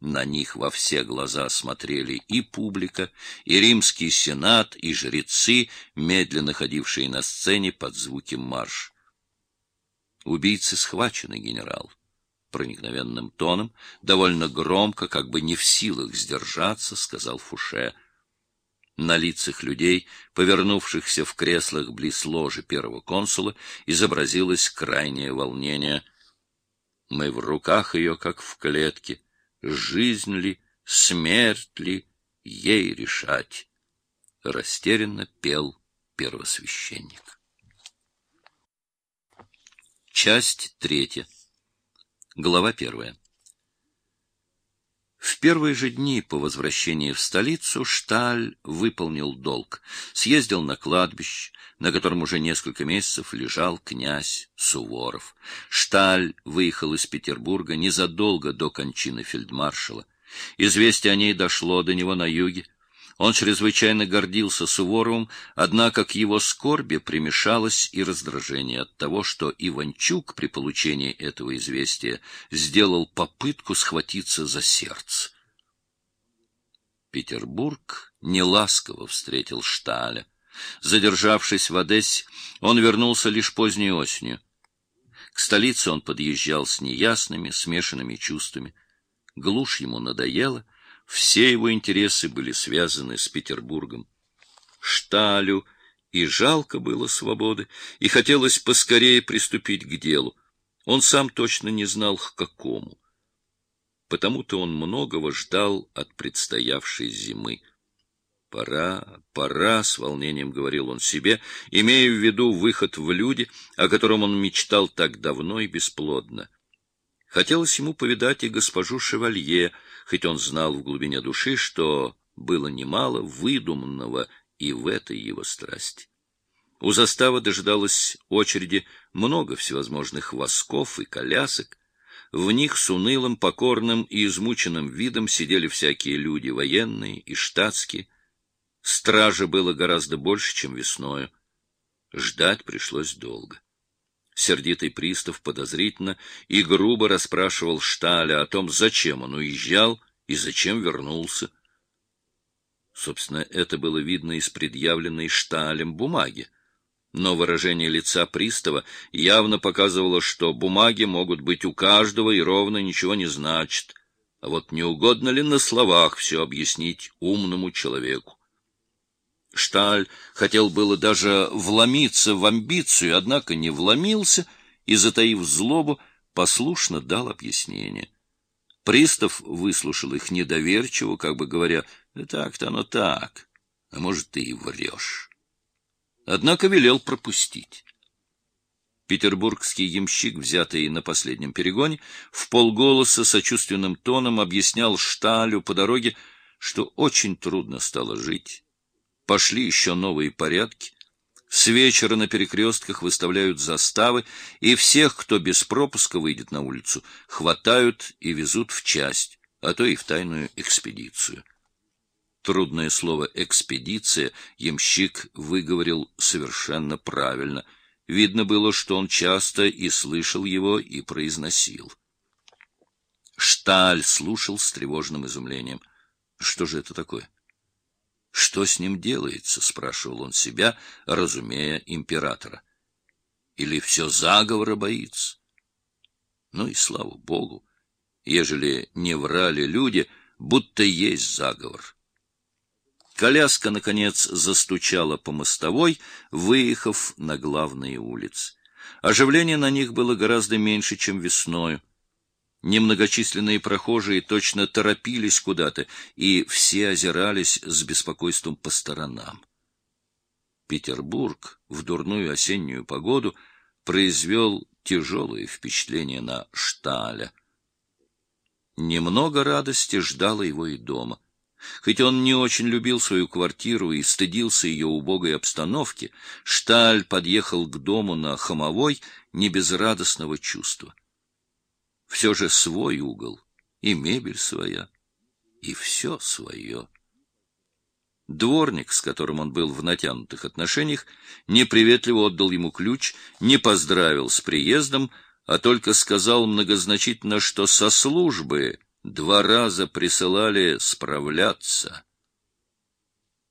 На них во все глаза смотрели и публика, и римский сенат, и жрецы, медленно ходившие на сцене под звуки марш. Убийцы схвачены, генерал. Проникновенным тоном, довольно громко, как бы не в силах сдержаться, сказал Фуше. На лицах людей, повернувшихся в креслах близ ложи первого консула, изобразилось крайнее волнение. Мы в руках ее, как в клетке жизнь ли, смерть ли, ей решать. Растерянно пел первосвященник. Часть третья. Глава первая. В первые же дни по возвращении в столицу Шталь выполнил долг, съездил на кладбище, на котором уже несколько месяцев лежал князь Суворов. Шталь выехал из Петербурга незадолго до кончины фельдмаршала. Известие о ней дошло до него на юге. Он чрезвычайно гордился Суворовым, однако к его скорби примешалось и раздражение от того, что Иванчук при получении этого известия сделал попытку схватиться за сердце. Петербург неласково встретил Шталя. Задержавшись в Одессе, он вернулся лишь поздней осенью. К столице он подъезжал с неясными, смешанными чувствами. Глушь ему надоела — все его интересы были связаны с Петербургом. Шталю и жалко было свободы, и хотелось поскорее приступить к делу. Он сам точно не знал, к какому. Потому-то он многого ждал от предстоявшей зимы. «Пора, пора», — с волнением говорил он себе, имея в виду выход в люди, о котором он мечтал так давно и бесплодно. Хотелось ему повидать и госпожу Шевалье, — хоть он знал в глубине души, что было немало выдуманного и в этой его страсти. У заставы дожидалось очереди много всевозможных восков и колясок. В них с унылым, покорным и измученным видом сидели всякие люди, военные и штатские. Стражи было гораздо больше, чем весною. Ждать пришлось долго. Сердитый пристав подозрительно и грубо расспрашивал Шталя о том, зачем он уезжал и зачем вернулся. Собственно, это было видно из предъявленной Шталем бумаги. Но выражение лица пристава явно показывало, что бумаги могут быть у каждого и ровно ничего не значит. А вот не угодно ли на словах все объяснить умному человеку? Шталь хотел было даже вломиться в амбицию, однако не вломился и, затаив злобу, послушно дал объяснение. Пристав выслушал их недоверчиво, как бы говоря, «Да так-то оно так, а может, ты и врешь». Однако велел пропустить. Петербургский ямщик, взятый на последнем перегоне, в полголоса сочувственным тоном объяснял Шталю по дороге, что очень трудно стало жить Пошли еще новые порядки. С вечера на перекрестках выставляют заставы, и всех, кто без пропуска выйдет на улицу, хватают и везут в часть, а то и в тайную экспедицию. Трудное слово «экспедиция» ямщик выговорил совершенно правильно. Видно было, что он часто и слышал его, и произносил. Шталь слушал с тревожным изумлением. Что же это такое? Что с ним делается, спрашивал он себя, разумея императора. Или все заговора боится? Ну и слава богу, ежели не врали люди, будто есть заговор. Коляска, наконец, застучала по мостовой, выехав на главные улицы. Оживление на них было гораздо меньше, чем весною. Немногочисленные прохожие точно торопились куда-то, и все озирались с беспокойством по сторонам. Петербург в дурную осеннюю погоду произвел тяжелое впечатление на Шталя. Немного радости ждало его и дома. Хоть он не очень любил свою квартиру и стыдился ее убогой обстановки, Шталь подъехал к дому на Хомовой не без радостного чувства. Все же свой угол, и мебель своя, и все свое. Дворник, с которым он был в натянутых отношениях, неприветливо отдал ему ключ, не поздравил с приездом, а только сказал многозначительно, что со службы Два раза присылали справляться.